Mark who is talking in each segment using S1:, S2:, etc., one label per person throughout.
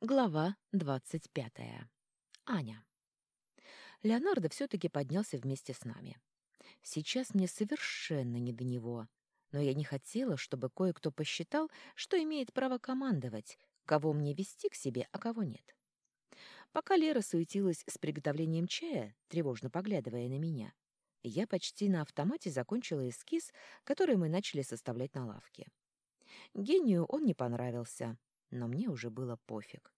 S1: Глава двадцать пятая. Аня. Леонардо все-таки поднялся вместе с нами. Сейчас мне совершенно не до него, но я не хотела, чтобы кое-кто посчитал, что имеет право командовать, кого мне вести к себе, а кого нет. Пока Лера суетилась с приготовлением чая, тревожно поглядывая на меня, я почти на автомате закончила эскиз, который мы начали составлять на лавке. Гению он не понравился, но мне уже было пофиг.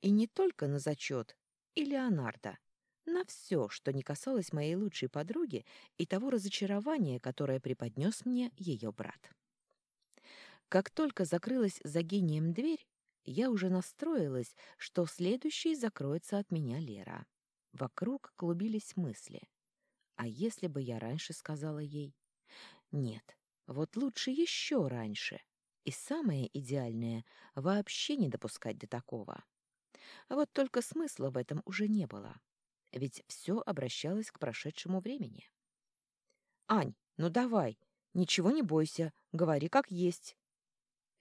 S1: И не только на зачет и Леонардо, на все, что не касалось моей лучшей подруги и того разочарования, которое преподнес мне ее брат. Как только закрылась за гением дверь, я уже настроилась, что следующей закроется от меня Лера. Вокруг клубились мысли. А если бы я раньше сказала ей? Нет, вот лучше еще раньше. И самое идеальное — вообще не допускать до такого. Вот только смысла в этом уже не было. Ведь все обращалось к прошедшему времени. «Ань, ну давай, ничего не бойся, говори как есть».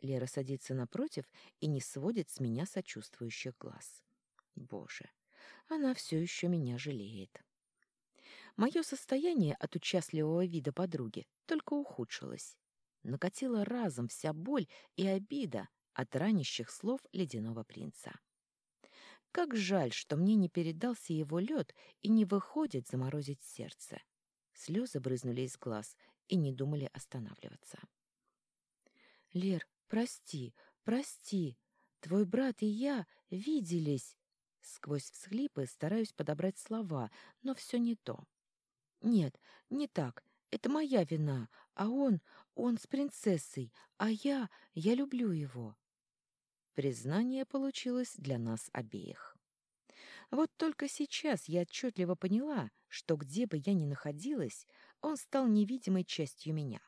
S1: Лера садится напротив и не сводит с меня сочувствующих глаз. Боже, она все еще меня жалеет. Мое состояние от участливого вида подруги только ухудшилось накатила разом вся боль и обида от ранящих слов ледяного принца. Как жаль, что мне не передался его лед и не выходит заморозить сердце. Слезы брызнули из глаз и не думали останавливаться. «Лер, прости, прости. Твой брат и я виделись». Сквозь всхлипы стараюсь подобрать слова, но все не то. «Нет, не так. Это моя вина, а он, он с принцессой, а я, я люблю его. Признание получилось для нас обеих. Вот только сейчас я отчетливо поняла, что где бы я ни находилась, он стал невидимой частью меня.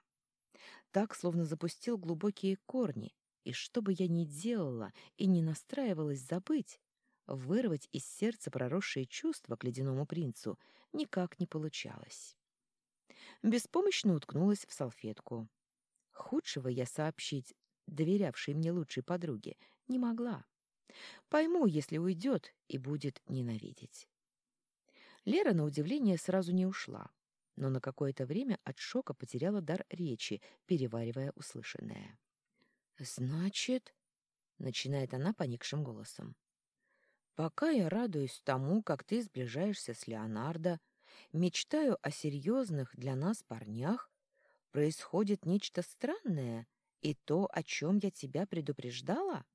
S1: Так, словно запустил глубокие корни, и что бы я ни делала и не настраивалась забыть, вырвать из сердца проросшие чувства к ледяному принцу никак не получалось беспомощно уткнулась в салфетку. Худшего я сообщить доверявшей мне лучшей подруге не могла. Пойму, если уйдет и будет ненавидеть. Лера, на удивление, сразу не ушла, но на какое-то время от шока потеряла дар речи, переваривая услышанное. «Значит...» — начинает она поникшим голосом. «Пока я радуюсь тому, как ты сближаешься с Леонардо, мечтаю о серьезных для нас парнях, происходит нечто странное, и то, о чем я тебя предупреждала?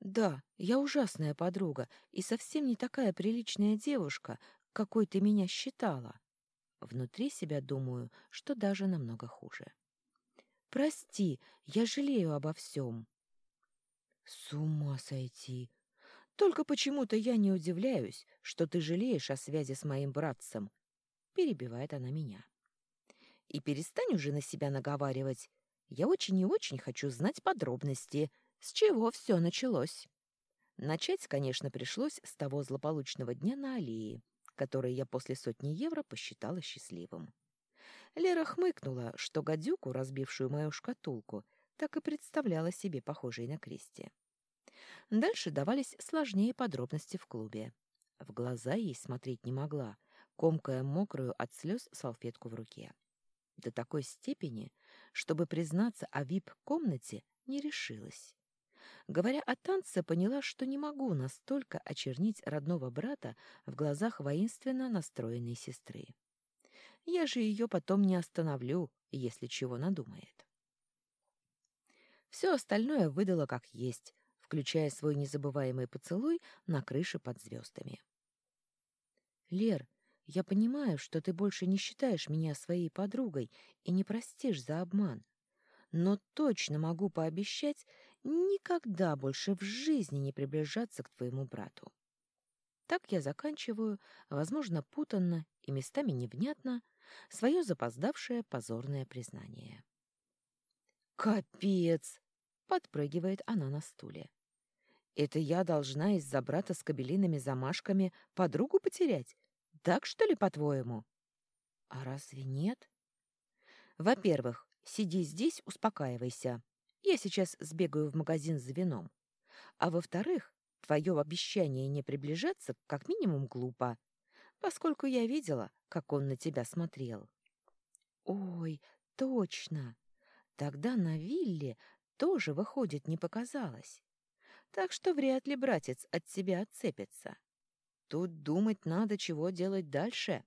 S1: Да, я ужасная подруга и совсем не такая приличная девушка, какой ты меня считала. Внутри себя думаю, что даже намного хуже. Прости, я жалею обо всем. С ума сойти! Только почему-то я не удивляюсь, что ты жалеешь о связи с моим братцем. Перебивает она меня. И перестань уже на себя наговаривать. Я очень и очень хочу знать подробности, с чего все началось. Начать, конечно, пришлось с того злополучного дня на аллее, который я после сотни евро посчитала счастливым. Лера хмыкнула, что гадюку, разбившую мою шкатулку, так и представляла себе похожей на кресте. Дальше давались сложнее подробности в клубе. В глаза ей смотреть не могла, комкая мокрую от слез салфетку в руке. До такой степени, чтобы признаться о вип-комнате, не решилась. Говоря о танце, поняла, что не могу настолько очернить родного брата в глазах воинственно настроенной сестры. Я же ее потом не остановлю, если чего надумает. Все остальное выдала как есть, включая свой незабываемый поцелуй на крыше под звездами. «Лер, я понимаю, что ты больше не считаешь меня своей подругой и не простишь за обман, но точно могу пообещать никогда больше в жизни не приближаться к твоему брату». Так я заканчиваю, возможно, путанно и местами невнятно, свое запоздавшее позорное признание. «Капец!» — подпрыгивает она на стуле. Это я должна из-за брата с кабелиными замашками подругу потерять? Так, что ли, по-твоему? А разве нет? Во-первых, сиди здесь, успокаивайся. Я сейчас сбегаю в магазин за вином. А во-вторых, твое обещание не приближаться как минимум глупо, поскольку я видела, как он на тебя смотрел. Ой, точно! Тогда на вилле тоже, выходит, не показалось. Так что вряд ли братец от тебя отцепится. Тут думать надо, чего делать дальше.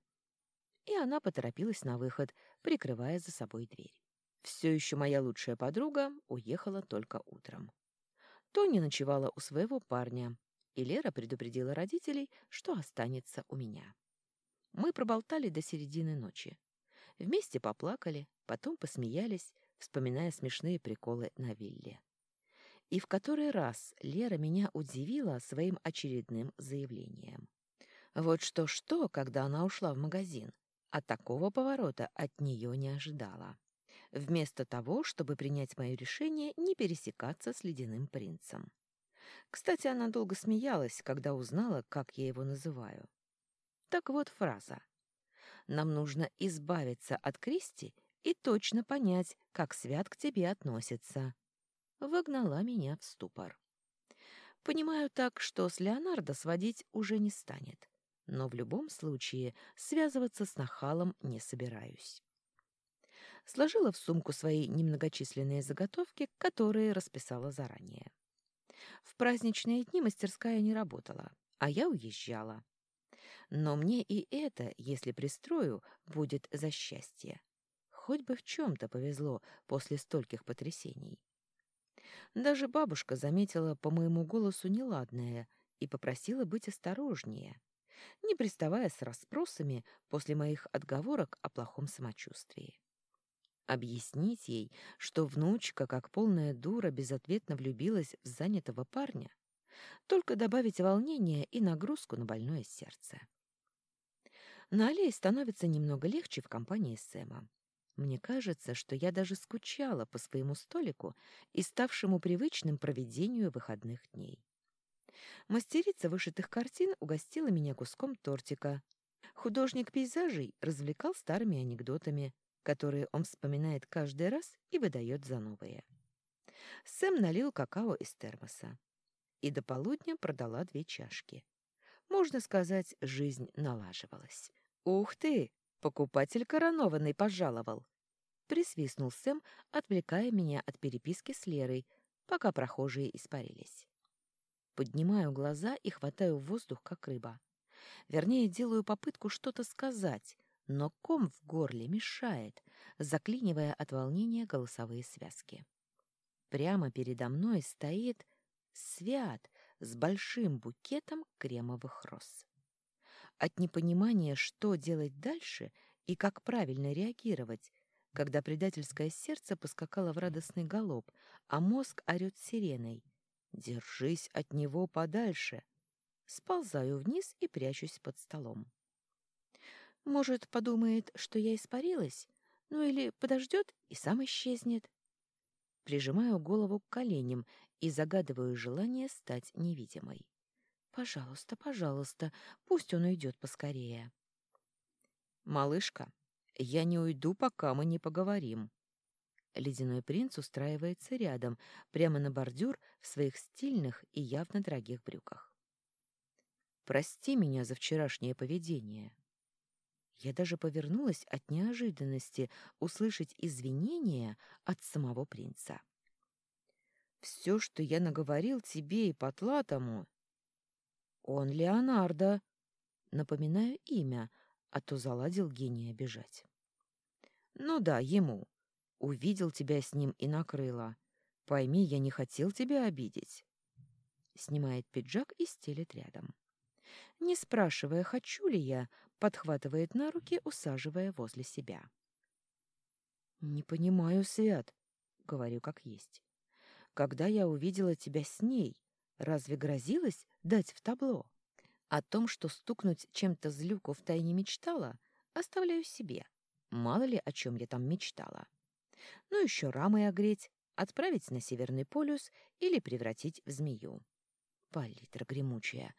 S1: И она поторопилась на выход, прикрывая за собой дверь. Все еще моя лучшая подруга уехала только утром. Тони ночевала у своего парня, и Лера предупредила родителей, что останется у меня. Мы проболтали до середины ночи. Вместе поплакали, потом посмеялись, вспоминая смешные приколы на вилле. И в который раз Лера меня удивила своим очередным заявлением. Вот что-что, когда она ушла в магазин, а такого поворота от нее не ожидала. Вместо того, чтобы принять мое решение не пересекаться с ледяным принцем. Кстати, она долго смеялась, когда узнала, как я его называю. Так вот фраза. «Нам нужно избавиться от Кристи и точно понять, как Свят к тебе относится». Вогнала меня в ступор. Понимаю так, что с Леонардо сводить уже не станет. Но в любом случае связываться с нахалом не собираюсь. Сложила в сумку свои немногочисленные заготовки, которые расписала заранее. В праздничные дни мастерская не работала, а я уезжала. Но мне и это, если пристрою, будет за счастье. Хоть бы в чем-то повезло после стольких потрясений. Даже бабушка заметила по моему голосу неладное и попросила быть осторожнее, не приставая с расспросами после моих отговорок о плохом самочувствии. Объяснить ей, что внучка, как полная дура, безответно влюбилась в занятого парня, только добавить волнения и нагрузку на больное сердце. На аллее становится немного легче в компании Сэма. Мне кажется, что я даже скучала по своему столику и ставшему привычным проведению выходных дней. Мастерица вышитых картин угостила меня куском тортика. Художник пейзажей развлекал старыми анекдотами, которые он вспоминает каждый раз и выдает за новые. Сэм налил какао из термоса. И до полудня продала две чашки. Можно сказать, жизнь налаживалась. «Ух ты! Покупатель коронованный пожаловал!» Присвистнул Сэм, отвлекая меня от переписки с Лерой, пока прохожие испарились. Поднимаю глаза и хватаю воздух, как рыба. Вернее, делаю попытку что-то сказать, но ком в горле мешает, заклинивая от волнения голосовые связки. Прямо передо мной стоит Свят с большим букетом кремовых роз. От непонимания, что делать дальше и как правильно реагировать, когда предательское сердце поскакало в радостный галоп, а мозг орёт сиреной. «Держись от него подальше!» Сползаю вниз и прячусь под столом. Может, подумает, что я испарилась? Ну или подождет и сам исчезнет? Прижимаю голову к коленям и загадываю желание стать невидимой. Пожалуйста, пожалуйста, пусть он уйдет поскорее. Малышка, я не уйду, пока мы не поговорим. Ледяной принц устраивается рядом, прямо на бордюр в своих стильных и явно дорогих брюках. Прости меня за вчерашнее поведение. Я даже повернулась от неожиданности услышать извинения от самого принца. «Все, что я наговорил тебе и Потлатому...» «Он Леонардо!» Напоминаю имя, а то заладил гений обижать. «Ну да, ему. Увидел тебя с ним и накрыло. Пойми, я не хотел тебя обидеть». Снимает пиджак и стелет рядом. Не спрашивая, хочу ли я, подхватывает на руки, усаживая возле себя. «Не понимаю, Свят», — говорю как есть. «Когда я увидела тебя с ней, разве грозилась дать в табло? О том, что стукнуть чем-то злюку в тайне мечтала, оставляю себе. Мало ли, о чем я там мечтала. Ну, еще рамы огреть, отправить на Северный полюс или превратить в змею. Палитра гремучая.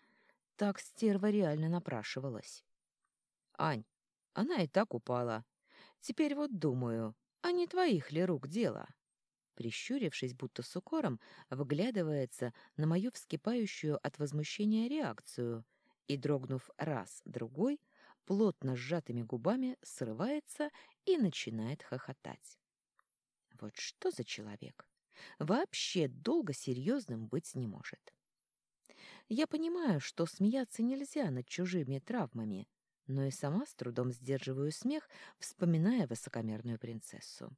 S1: Так стерва реально напрашивалась. Ань, она и так упала. Теперь вот думаю, а не твоих ли рук дело? Прищурившись, будто с укором, выглядывается на мою вскипающую от возмущения реакцию и, дрогнув раз, другой, плотно сжатыми губами срывается и начинает хохотать. Вот что за человек? Вообще долго серьезным быть не может. Я понимаю, что смеяться нельзя над чужими травмами, но и сама с трудом сдерживаю смех, вспоминая высокомерную принцессу.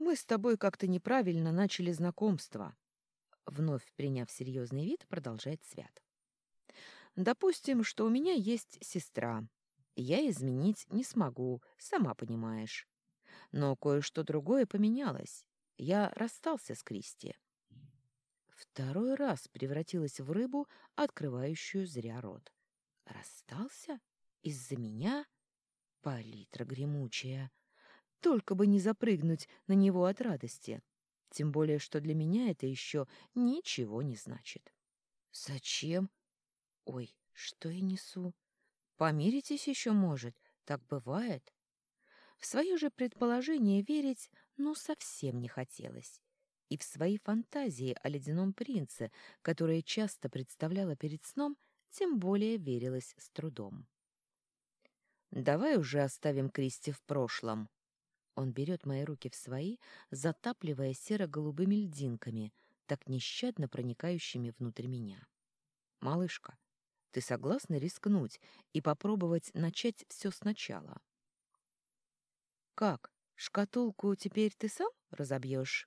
S1: «Мы с тобой как-то неправильно начали знакомство», — вновь приняв серьезный вид, продолжает Свят. «Допустим, что у меня есть сестра. Я изменить не смогу, сама понимаешь. Но кое-что другое поменялось. Я расстался с Кристи. Второй раз превратилась в рыбу, открывающую зря рот. Расстался? Из-за меня? Палитра гремучая. Только бы не запрыгнуть на него от радости. Тем более, что для меня это еще ничего не значит. Зачем? Ой, что я несу? Помиритесь еще может, так бывает. В свое же предположение верить ну совсем не хотелось. И в свои фантазии о ледяном принце, которые часто представляла перед сном, тем более верилась с трудом. «Давай уже оставим Кристи в прошлом», он берет мои руки в свои, затапливая серо-голубыми льдинками, так нещадно проникающими внутрь меня. «Малышка, ты согласна рискнуть и попробовать начать все сначала?» «Как? Шкатулку теперь ты сам разобьешь?»